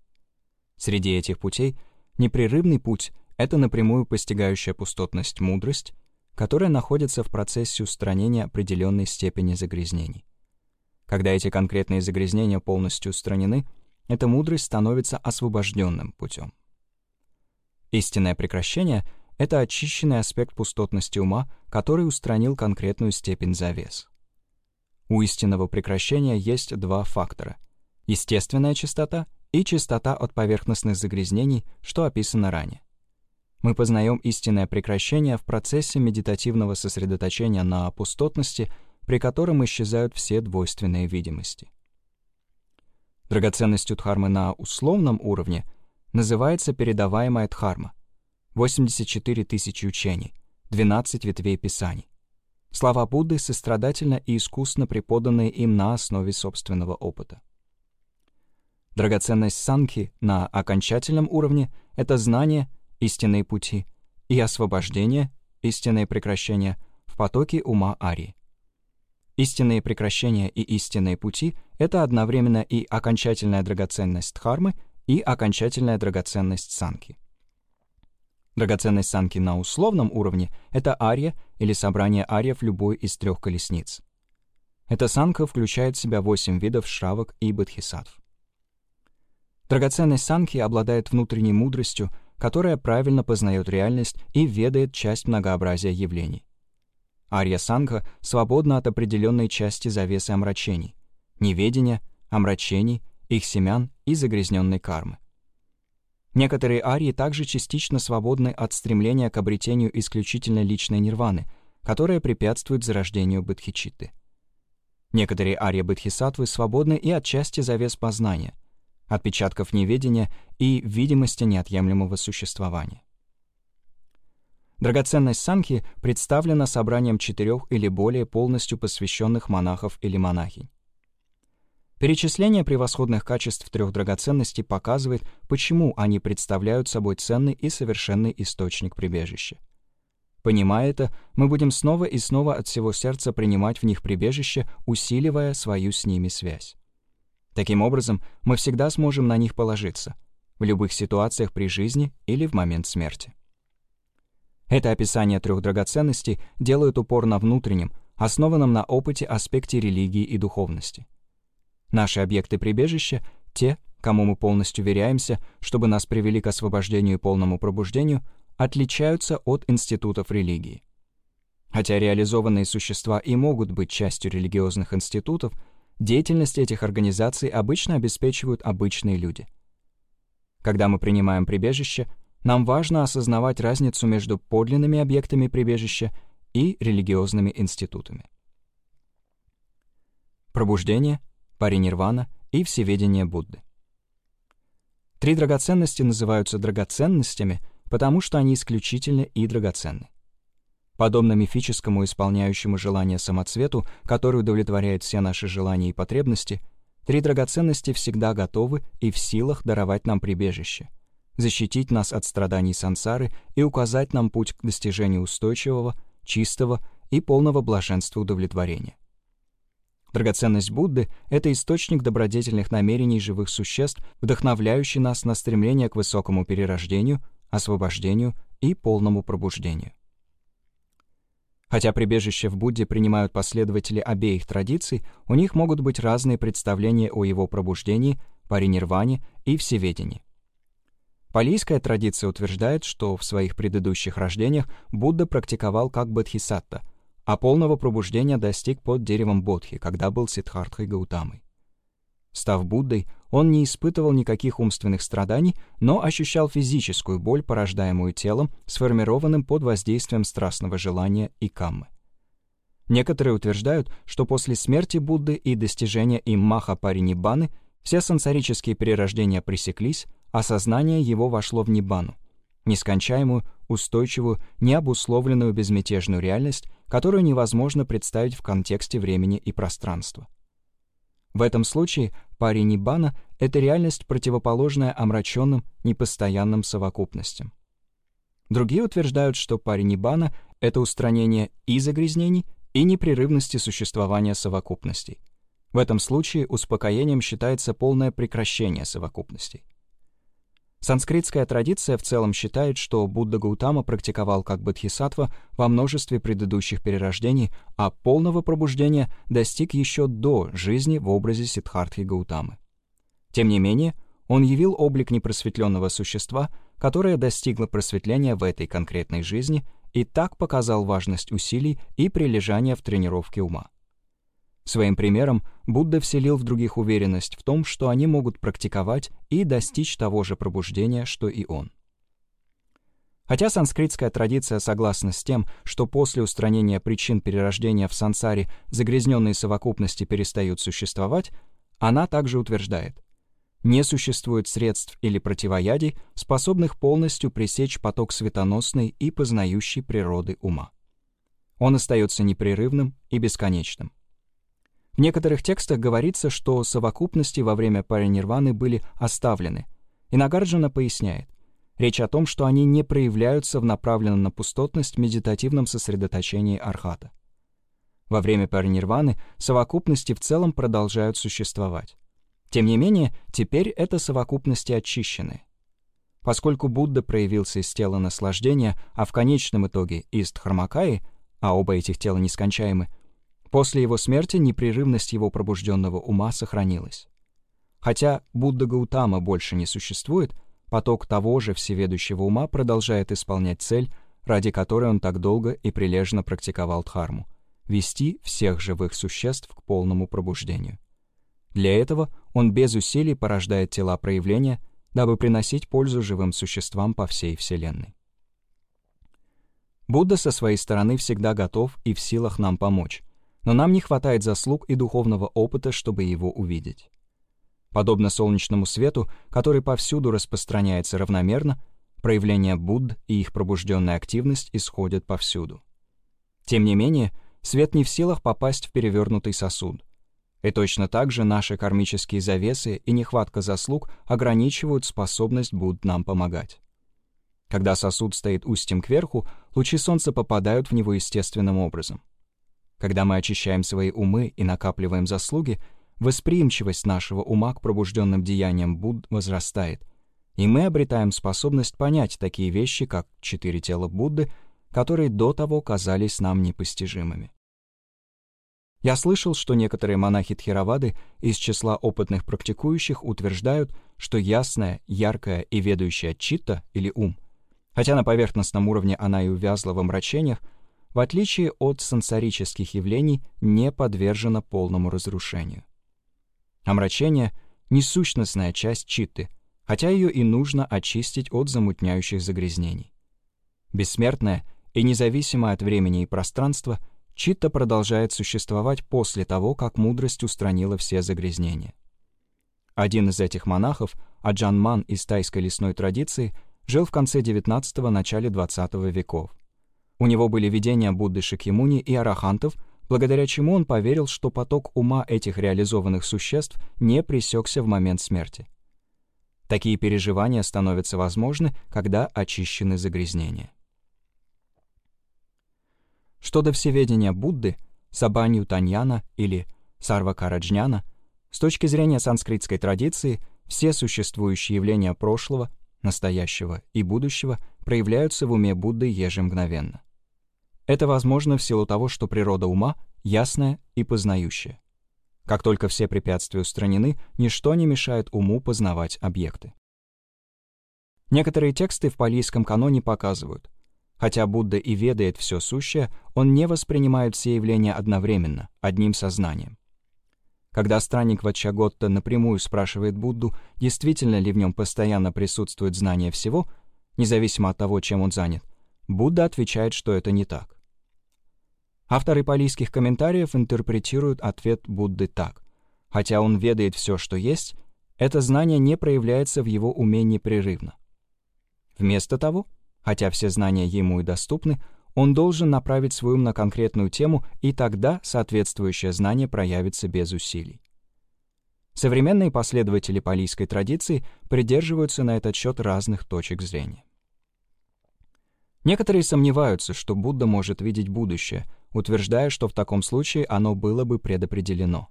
Speaker 1: Среди этих путей непрерывный путь — это напрямую постигающая пустотность мудрость, которая находится в процессе устранения определенной степени загрязнений. Когда эти конкретные загрязнения полностью устранены, эта мудрость становится освобожденным путем. Истинное прекращение — это очищенный аспект пустотности ума, который устранил конкретную степень завес. У истинного прекращения есть два фактора — естественная чистота и чистота от поверхностных загрязнений, что описано ранее. Мы познаем истинное прекращение в процессе медитативного сосредоточения на пустотности, при котором исчезают все двойственные видимости. Драгоценностью дхармы на условном уровне называется передаваемая дхарма, 84 тысячи учений, 12 ветвей писаний. Слова Будды сострадательно и искусно преподанные им на основе собственного опыта. Драгоценность санки на окончательном уровне — это знание, истинные пути, и освобождение, истинное прекращение, в потоке ума Арии. Истинные прекращения и истинные пути — это одновременно и окончательная драгоценность Дхармы, и окончательная драгоценность Санки. Драгоценность Санки на условном уровне — это ария или собрание ариев любой из трех колесниц. Эта санка включает в себя восемь видов шравок и бодхисаттв. Драгоценность санки обладает внутренней мудростью, которая правильно познает реальность и ведает часть многообразия явлений. Арья Санха свободна от определенной части завесы омрачений, неведения, омрачений, их семян и загрязненной кармы. Некоторые арии также частично свободны от стремления к обретению исключительно личной нирваны, которая препятствует зарождению бодхичитты. Некоторые арии бодхисаттвы свободны и от части завес познания — отпечатков неведения и видимости неотъемлемого существования. Драгоценность Санхи представлена собранием четырех или более полностью посвященных монахов или монахинь. Перечисление превосходных качеств трех драгоценностей показывает, почему они представляют собой ценный и совершенный источник прибежища. Понимая это, мы будем снова и снова от всего сердца принимать в них прибежище, усиливая свою с ними связь. Таким образом, мы всегда сможем на них положиться, в любых ситуациях при жизни или в момент смерти. Это описание трех драгоценностей делает упор на внутреннем, основанном на опыте аспекте религии и духовности. Наши объекты прибежища — те, кому мы полностью веряемся, чтобы нас привели к освобождению и полному пробуждению, отличаются от институтов религии. Хотя реализованные существа и могут быть частью религиозных институтов — Деятельность этих организаций обычно обеспечивают обычные люди. Когда мы принимаем прибежище, нам важно осознавать разницу между подлинными объектами прибежища и религиозными институтами. Пробуждение, паринирвана и всеведение Будды. Три драгоценности называются драгоценностями, потому что они исключительны и драгоценны. Подобно мифическому исполняющему желание самоцвету, который удовлетворяет все наши желания и потребности, три драгоценности всегда готовы и в силах даровать нам прибежище, защитить нас от страданий сансары и указать нам путь к достижению устойчивого, чистого и полного блаженства удовлетворения. Драгоценность Будды — это источник добродетельных намерений живых существ, вдохновляющий нас на стремление к высокому перерождению, освобождению и полному пробуждению. Хотя прибежище в Будде принимают последователи обеих традиций, у них могут быть разные представления о его пробуждении, паринирване и всеведении. Палийская традиция утверждает, что в своих предыдущих рождениях Будда практиковал как бодхисатта, а полного пробуждения достиг под деревом Бодхи, когда был Сиддхартхой Гаутамой. Став Буддой, он не испытывал никаких умственных страданий, но ощущал физическую боль, порождаемую телом, сформированным под воздействием страстного желания и каммы. Некоторые утверждают, что после смерти Будды и достижения им маха париниббаны все сенсорические перерождения пресеклись, а сознание его вошло в ниббану, нескончаемую, устойчивую, необусловленную безмятежную реальность, которую невозможно представить в контексте времени и пространства. В этом случае пари Ниббана — это реальность, противоположная омраченным, непостоянным совокупностям. Другие утверждают, что пари Ниббана — это устранение и загрязнений, и непрерывности существования совокупностей. В этом случае успокоением считается полное прекращение совокупностей. Санскритская традиция в целом считает, что Будда Гаутама практиковал как бодхисаттва во множестве предыдущих перерождений, а полного пробуждения достиг еще до жизни в образе Сиддхартхи Гаутамы. Тем не менее, он явил облик непросветленного существа, которое достигло просветления в этой конкретной жизни и так показал важность усилий и прилежания в тренировке ума. Своим примером Будда вселил в других уверенность в том, что они могут практиковать и достичь того же пробуждения, что и он. Хотя санскритская традиция согласна с тем, что после устранения причин перерождения в сансаре загрязненные совокупности перестают существовать, она также утверждает, не существует средств или противоядий, способных полностью пресечь поток светоносной и познающей природы ума. Он остается непрерывным и бесконечным. В некоторых текстах говорится, что совокупности во время паринирваны были оставлены, и Нагарджана поясняет, речь о том, что они не проявляются в направленном на пустотность медитативном сосредоточении архата. Во время паринирваны совокупности в целом продолжают существовать. Тем не менее, теперь это совокупности очищены. Поскольку Будда проявился из тела наслаждения, а в конечном итоге из Дхармакаи, а оба этих тела нескончаемы, После его смерти непрерывность его пробужденного ума сохранилась. Хотя Будда Гаутама больше не существует, поток того же всеведущего ума продолжает исполнять цель, ради которой он так долго и прилежно практиковал дхарму — вести всех живых существ к полному пробуждению. Для этого он без усилий порождает тела проявления, дабы приносить пользу живым существам по всей Вселенной. Будда со своей стороны всегда готов и в силах нам помочь, но нам не хватает заслуг и духовного опыта, чтобы его увидеть. Подобно солнечному свету, который повсюду распространяется равномерно, проявления Будд и их пробужденная активность исходят повсюду. Тем не менее, свет не в силах попасть в перевернутый сосуд. И точно так же наши кармические завесы и нехватка заслуг ограничивают способность Будд нам помогать. Когда сосуд стоит устьем кверху, лучи солнца попадают в него естественным образом — когда мы очищаем свои умы и накапливаем заслуги, восприимчивость нашего ума к пробужденным деяниям Будд возрастает, и мы обретаем способность понять такие вещи, как четыре тела Будды, которые до того казались нам непостижимыми. Я слышал, что некоторые монахи Тхеравады из числа опытных практикующих утверждают, что ясная, яркая и ведущая читта или ум, хотя на поверхностном уровне она и увязла в омрачениях, в отличие от сенсорических явлений, не подвержена полному разрушению. Омрачение — несущностная часть читты, хотя ее и нужно очистить от замутняющих загрязнений. Бессмертная и независимая от времени и пространства, читта продолжает существовать после того, как мудрость устранила все загрязнения. Один из этих монахов, Аджан Ман из тайской лесной традиции, жил в конце XIX – начале XX веков. У него были видения Будды Шакьямуни и арахантов, благодаря чему он поверил, что поток ума этих реализованных существ не пресекся в момент смерти. Такие переживания становятся возможны, когда очищены загрязнения. Что до всеведения Будды, Сабанью Таньяна или Сарвакараджняна, с точки зрения санскритской традиции, все существующие явления прошлого, настоящего и будущего проявляются в уме Будды ежемгновенно. Это возможно в силу того, что природа ума ясная и познающая. Как только все препятствия устранены, ничто не мешает уму познавать объекты. Некоторые тексты в палийском каноне показывают, хотя Будда и ведает все сущее, он не воспринимает все явления одновременно, одним сознанием. Когда странник Вачаготта напрямую спрашивает Будду, действительно ли в нем постоянно присутствует знание всего, независимо от того, чем он занят, Будда отвечает, что это не так. Авторы палийских комментариев интерпретируют ответ Будды так. Хотя он ведает все, что есть, это знание не проявляется в его уме непрерывно. Вместо того, хотя все знания ему и доступны, он должен направить свой ум на конкретную тему, и тогда соответствующее знание проявится без усилий. Современные последователи палийской традиции придерживаются на этот счет разных точек зрения. Некоторые сомневаются, что Будда может видеть будущее, утверждая, что в таком случае оно было бы предопределено.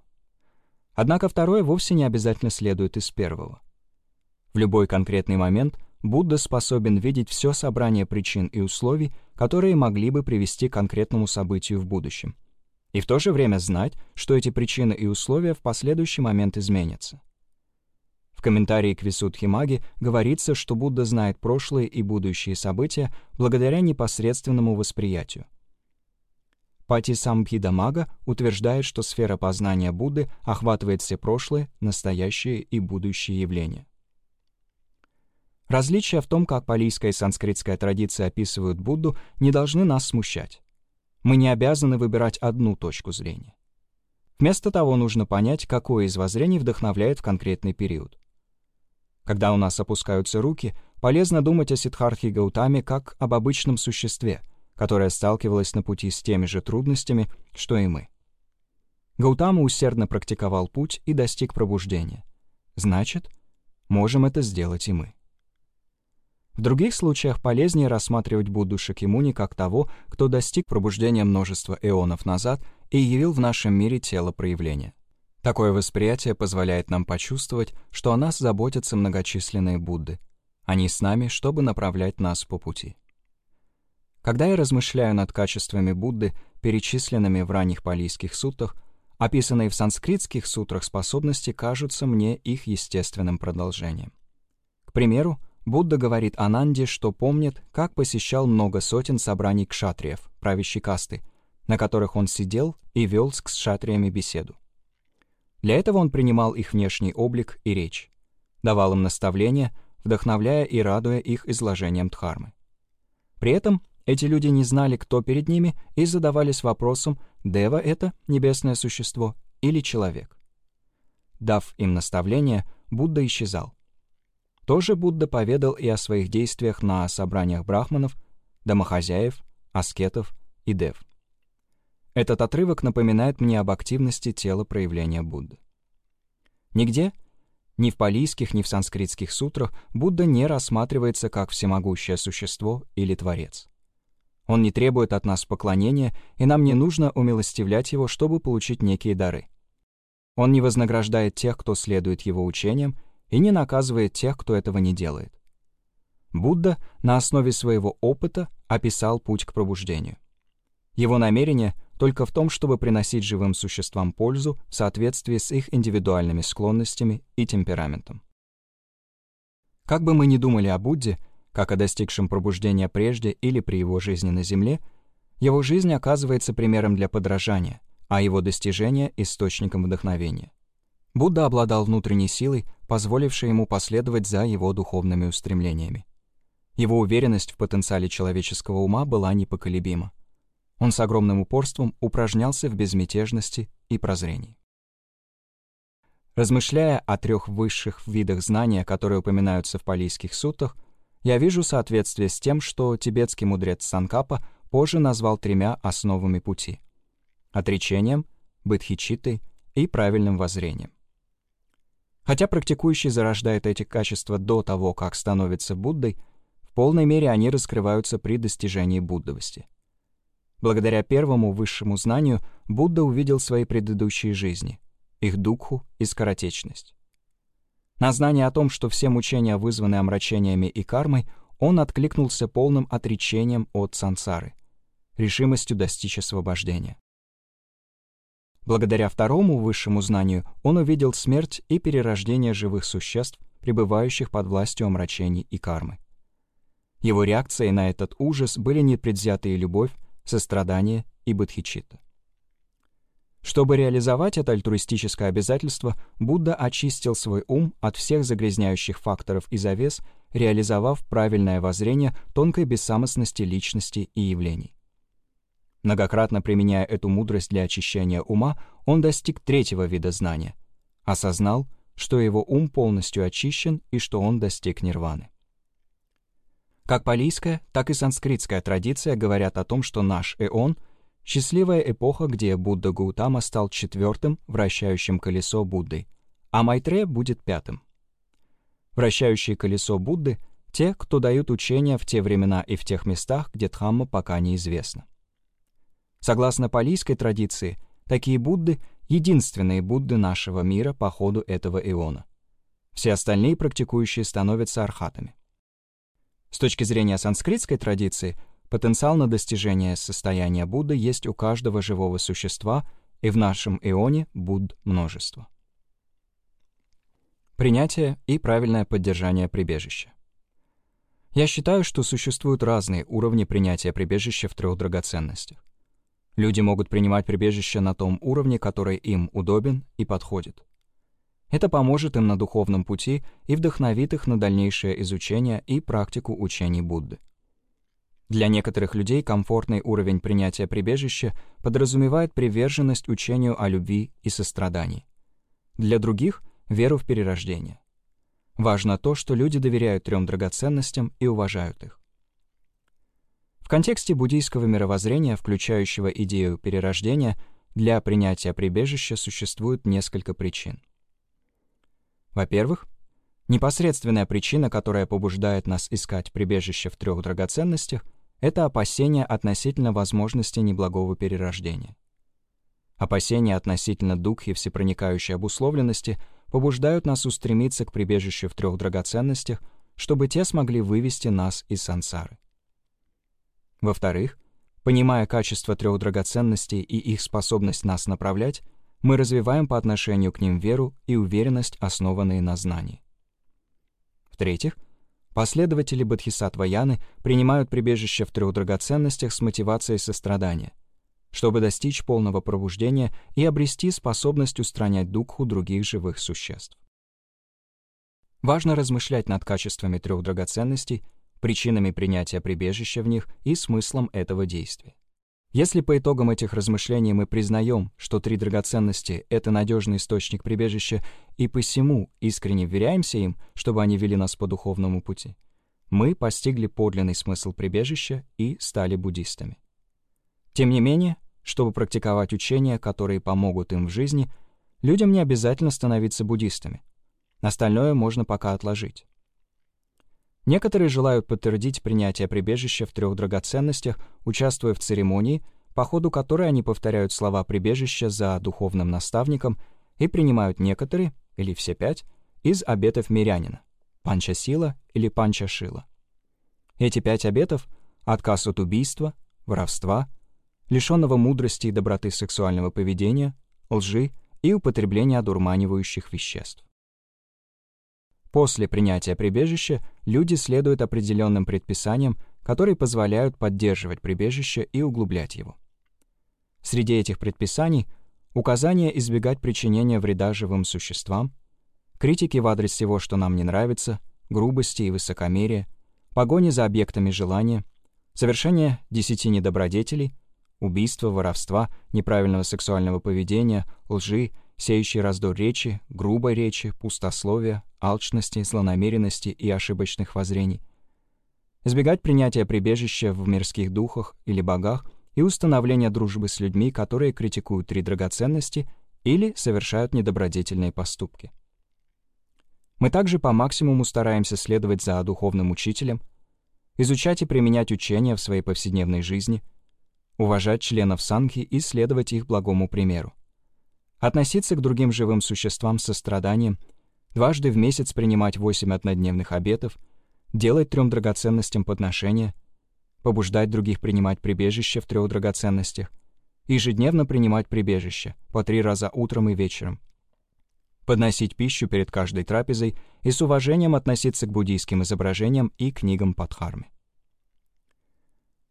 Speaker 1: Однако второе вовсе не обязательно следует из первого. В любой конкретный момент Будда способен видеть все собрание причин и условий, которые могли бы привести к конкретному событию в будущем, и в то же время знать, что эти причины и условия в последующий момент изменятся. В комментарии к Висудхимаге говорится, что Будда знает прошлые и будущие события благодаря непосредственному восприятию. Пати Самбхидамага утверждает, что сфера познания Будды охватывает все прошлые, настоящие и будущие явления. Различия в том, как палийская и санскритская традиции описывают Будду, не должны нас смущать. Мы не обязаны выбирать одну точку зрения. Вместо того нужно понять, какое из воззрений вдохновляет в конкретный период. Когда у нас опускаются руки, полезно думать о Сиддхартхе Гаутаме как об обычном существе, которое сталкивалось на пути с теми же трудностями, что и мы. Гаутама усердно практиковал путь и достиг пробуждения. Значит, можем это сделать и мы. В других случаях полезнее рассматривать Будду Шакимуни как того, кто достиг пробуждения множества эонов назад и явил в нашем мире тело проявления. Такое восприятие позволяет нам почувствовать, что о нас заботятся многочисленные Будды. Они с нами, чтобы направлять нас по пути. Когда я размышляю над качествами Будды, перечисленными в ранних палийских сутах, описанные в санскритских сутрах способности кажутся мне их естественным продолжением. К примеру, Будда говорит Ананде, что помнит, как посещал много сотен собраний кшатриев, правящей касты, на которых он сидел и вел с кшатриями беседу. Для этого он принимал их внешний облик и речь, давал им наставления, вдохновляя и радуя их изложением Дхармы. При этом эти люди не знали, кто перед ними, и задавались вопросом, Дева — это небесное существо или человек. Дав им наставление, Будда исчезал. Тоже Будда поведал и о своих действиях на собраниях брахманов, домохозяев, аскетов и дев. Этот отрывок напоминает мне об активности тела проявления Будды. Нигде, ни в палийских, ни в санскритских сутрах, Будда не рассматривается как всемогущее существо или творец. Он не требует от нас поклонения, и нам не нужно умилостивлять его, чтобы получить некие дары. Он не вознаграждает тех, кто следует его учениям, и не наказывает тех, кто этого не делает. Будда на основе своего опыта описал путь к пробуждению. Его намерение только в том, чтобы приносить живым существам пользу в соответствии с их индивидуальными склонностями и темпераментом. Как бы мы ни думали о Будде, как о достигшем пробуждения прежде или при его жизни на Земле, его жизнь оказывается примером для подражания, а его достижения — источником вдохновения. Будда обладал внутренней силой, позволившей ему последовать за его духовными устремлениями. Его уверенность в потенциале человеческого ума была непоколебима. Он с огромным упорством упражнялся в безмятежности и прозрении. Размышляя о трех высших видах знания, которые упоминаются в палийских сутах, я вижу соответствие с тем, что тибетский мудрец Санкапа позже назвал тремя основами пути — отречением, бодхичиттой и правильным воззрением. Хотя практикующий зарождает эти качества до того, как становится Буддой, в полной мере они раскрываются при достижении буддовости — Благодаря первому высшему знанию Будда увидел свои предыдущие жизни, их духу и скоротечность. На знание о том, что все мучения вызваны омрачениями и кармой, он откликнулся полным отречением от сансары, решимостью достичь освобождения. Благодаря второму высшему знанию он увидел смерть и перерождение живых существ, пребывающих под властью омрачений и кармы. Его реакцией на этот ужас были непредвзятая любовь, сострадание и бодхичитта. Чтобы реализовать это альтруистическое обязательство, Будда очистил свой ум от всех загрязняющих факторов и завес, реализовав правильное воззрение тонкой бессамостности личности и явлений. Многократно применяя эту мудрость для очищения ума, он достиг третьего вида знания — осознал, что его ум полностью очищен и что он достиг нирваны. Как палийская, так и санскритская традиция говорят о том, что наш эон — Счастливая эпоха, где Будда Гаутама стал четвертым вращающим колесо Будды, а Майтрея будет пятым. Вращающее колесо Будды — те, кто дают учения в те времена и в тех местах, где Дхамма пока неизвестна. Согласно палийской традиции, такие Будды — единственные Будды нашего мира по ходу этого иона. Все остальные практикующие становятся архатами. С точки зрения санскритской традиции — Потенциал на достижение состояния Будды есть у каждого живого существа, и в нашем ионе Будд множество. Принятие и правильное поддержание прибежища. Я считаю, что существуют разные уровни принятия прибежища в трех драгоценностях. Люди могут принимать прибежище на том уровне, который им удобен и подходит. Это поможет им на духовном пути и вдохновит их на дальнейшее изучение и практику учений Будды. Для некоторых людей комфортный уровень принятия прибежища подразумевает приверженность учению о любви и сострадании. Для других — веру в перерождение. Важно то, что люди доверяют трем драгоценностям и уважают их. В контексте буддийского мировоззрения, включающего идею перерождения, для принятия прибежища существует несколько причин. Во-первых, непосредственная причина, которая побуждает нас искать прибежище в трех драгоценностях — это опасения относительно возможности неблагого перерождения. Опасения относительно духи всепроникающей обусловленности побуждают нас устремиться к прибежищу в трех драгоценностях, чтобы те смогли вывести нас из сансары. Во-вторых, понимая качество трех драгоценностей и их способность нас направлять, мы развиваем по отношению к ним веру и уверенность, основанные на знании. В-третьих, Последователи Бодхисаттва Яны принимают прибежище в трех драгоценностях с мотивацией сострадания, чтобы достичь полного пробуждения и обрести способность устранять духу других живых существ. Важно размышлять над качествами трех драгоценностей, причинами принятия прибежища в них и смыслом этого действия. Если по итогам этих размышлений мы признаем, что три драгоценности — это надежный источник прибежища, и посему искренне вверяемся им, чтобы они вели нас по духовному пути, мы постигли подлинный смысл прибежища и стали буддистами. Тем не менее, чтобы практиковать учения, которые помогут им в жизни, людям не обязательно становиться буддистами. Остальное можно пока отложить. Некоторые желают подтвердить принятие прибежища в трех драгоценностях, участвуя в церемонии, по ходу которой они повторяют слова прибежища за духовным наставником и принимают некоторые, или все пять, из обетов мирянина — панчасила или панчашила. Эти пять обетов — отказ от убийства, воровства, лишенного мудрости и доброты сексуального поведения, лжи и употребления одурманивающих веществ. После принятия прибежища люди следуют определенным предписаниям, которые позволяют поддерживать прибежище и углублять его. Среди этих предписаний указание избегать причинения вреда живым существам, критики в адрес всего, что нам не нравится, грубости и высокомерия, погони за объектами желания, совершение десяти недобродетелей, убийства, воровства, неправильного сексуального поведения, лжи, сеющей раздор речи, грубой речи, пустословия, алчности, злонамеренности и ошибочных воззрений. Избегать принятия прибежища в мирских духах или богах и установления дружбы с людьми, которые критикуют три драгоценности или совершают недобродетельные поступки. Мы также по максимуму стараемся следовать за духовным учителем, изучать и применять учения в своей повседневной жизни, уважать членов Сангхи и следовать их благому примеру относиться к другим живым существам с состраданием, дважды в месяц принимать восемь однодневных обетов, делать трем драгоценностям подношения, побуждать других принимать прибежище в трех драгоценностях, ежедневно принимать прибежище по три раза утром и вечером, подносить пищу перед каждой трапезой и с уважением относиться к буддийским изображениям и книгам Падхармы.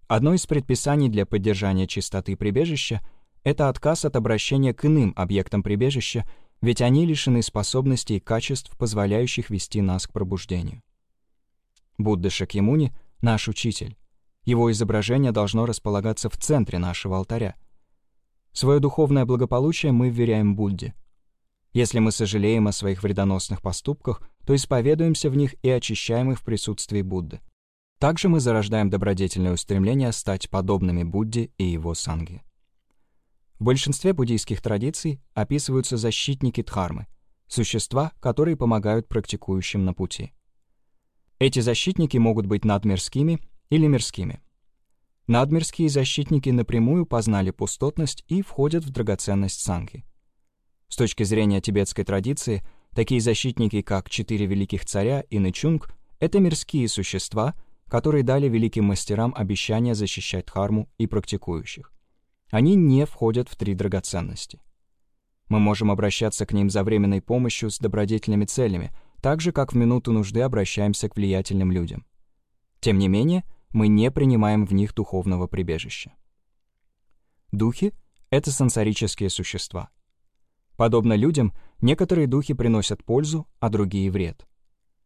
Speaker 1: Одно из предписаний для поддержания чистоты прибежища это отказ от обращения к иным объектам прибежища, ведь они лишены способностей и качеств, позволяющих вести нас к пробуждению. Будда Шакьямуни — наш учитель. Его изображение должно располагаться в центре нашего алтаря. Свое духовное благополучие мы вверяем Будде. Если мы сожалеем о своих вредоносных поступках, то исповедуемся в них и очищаем их в присутствии Будды. Также мы зарождаем добродетельное устремление стать подобными Будде и его санги. В большинстве буддийских традиций описываются защитники Дхармы, существа, которые помогают практикующим на пути. Эти защитники могут быть надмирскими или мирскими. Надмирские защитники напрямую познали пустотность и входят в драгоценность санги. С точки зрения тибетской традиции, такие защитники, как четыре великих царя и Нычунг, это мирские существа, которые дали великим мастерам обещание защищать Дхарму и практикующих. Они не входят в три драгоценности. Мы можем обращаться к ним за временной помощью с добродетельными целями, так же, как в минуту нужды обращаемся к влиятельным людям. Тем не менее, мы не принимаем в них духовного прибежища. Духи — это сенсорические существа. Подобно людям, некоторые духи приносят пользу, а другие — вред.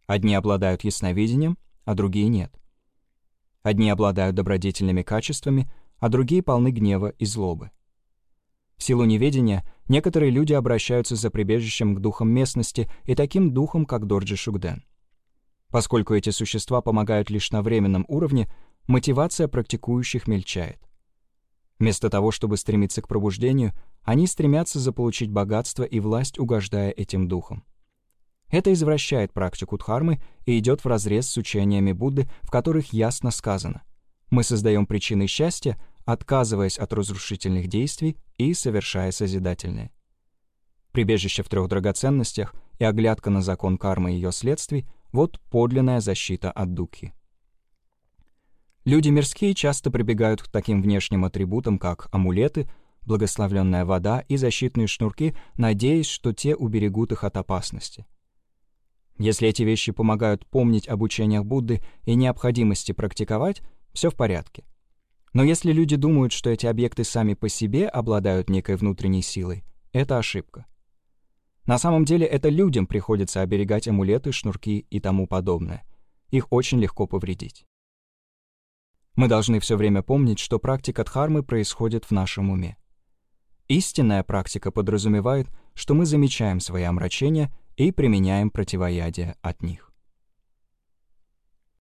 Speaker 1: Одни обладают ясновидением, а другие — нет. Одни обладают добродетельными качествами, а другие полны гнева и злобы. В силу неведения некоторые люди обращаются за прибежищем к духам местности и таким духам, как Дорджи Шугден. Поскольку эти существа помогают лишь на временном уровне, мотивация практикующих мельчает. Вместо того, чтобы стремиться к пробуждению, они стремятся заполучить богатство и власть, угождая этим духам. Это извращает практику дхармы и идет вразрез с учениями Будды, в которых ясно сказано «Мы создаем причины счастья, отказываясь от разрушительных действий и совершая созидательные». Прибежище в трех драгоценностях и оглядка на закон кармы и ее следствий — вот подлинная защита от духи. Люди мирские часто прибегают к таким внешним атрибутам, как амулеты, благословленная вода и защитные шнурки, надеясь, что те уберегут их от опасности — если эти вещи помогают помнить об учениях Будды и необходимости практиковать, все в порядке. Но если люди думают, что эти объекты сами по себе обладают некой внутренней силой, это ошибка. На самом деле это людям приходится оберегать амулеты, шнурки и тому подобное. Их очень легко повредить. Мы должны все время помнить, что практика дхармы происходит в нашем уме. Истинная практика подразумевает, что мы замечаем свои омрачения и применяем противоядие от них.